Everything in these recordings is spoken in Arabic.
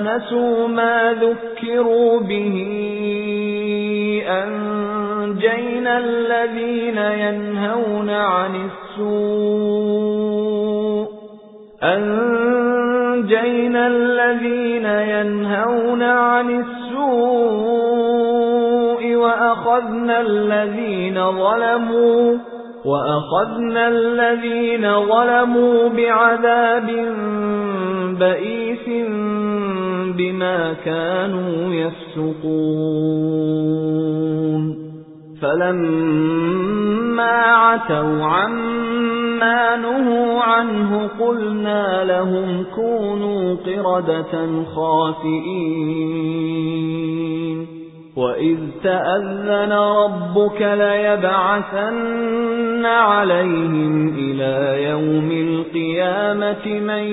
نَسُوا مَا ذُكِّرُوا بِهِ أَنجَيْنَا الَّذِينَ يَنْهَوْنَ عَنِ السُّوءِ أَنجَيْنَا الَّذِينَ يَنْهَوْنَ عَنِ السُّوءِ وَأَخَذْنَا الَّذِينَ ظَلَمُوا وَأَخَذْنَا الَّذِينَ ظَلَمُوا بِعَذَابٍ بَئِيسٍ بِمَا كَانُوا يَفْسُقُونَ فَلَمَّا عَتَوْا عَمَّا نُهُوا عَنْهُ قُلْنَا لَهُمْ كُونُوا قِرَدَةً خَاسِئِينَ وَإِذْ تَأَذَّنَ رَبُّكَ لَيَبْعَثَنَّ عَلَيْهِمْ إِلَى يَوْمِ الْقِيَامَةِ مَن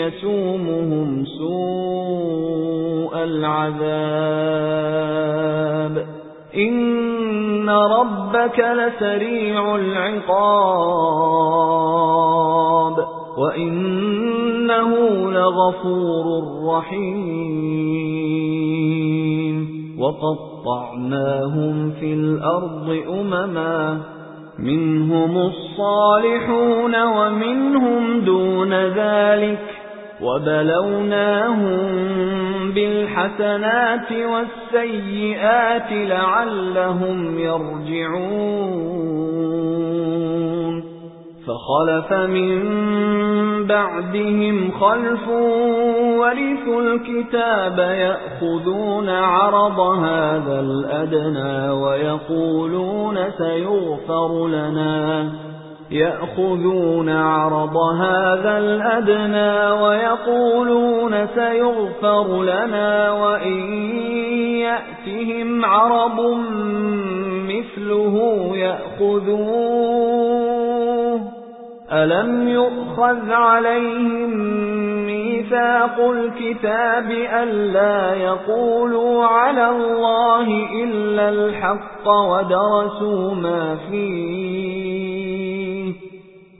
يَسُومُهُمْ سُوءَ الْعَذَابِ. إِنَّ رَبَّكَ لَسَرِيعُ الْعِقَابِ. وَإِنَّهُ لَغَفُورٌ رَّحِيمٌ. وَقَطَّعْنَاهُمْ فِي الْأَرْضِ أُمَمًا. مِنْهُمُ الصَّالِحُونَ وَمِنْهُمْ دُونَ ذَلِكَ. وَبَلَوْنَاهُمْ بِالْحَسَنَاتِ وَالسَّيِّئَاتِ لَعَلَّهُمْ يَرْجِعُونَ. فَخَلَفَ مِن بَعْدِهِمْ خَلْفٌ وَرِثُوا الْكِتَابَ يَأْخُذُونَ عَرَضَ هَذَا الْأَدْنَى وَيَقُولُونَ سَيُغْفَرُ لَنَا. يَأْخُذُونَ عَرَضَ هَذَا الْأَدْنَى وَيَقُولُونَ سَيُغْفَرُ لَنَا وَإِن يَأْتِهِمْ عَرَضٌ مِثْلُهُ يَأْخُذُوهُ. أَلَمْ يُؤْخَذْ عَلَيْهِمْ مِيثَاقُ الْكِتَابِ أَلَّا يَقُولُوا عَلَى اللَّهِ إِلَّا الْحَقَّ وَدَرَسُوا مَا فِيهِ؟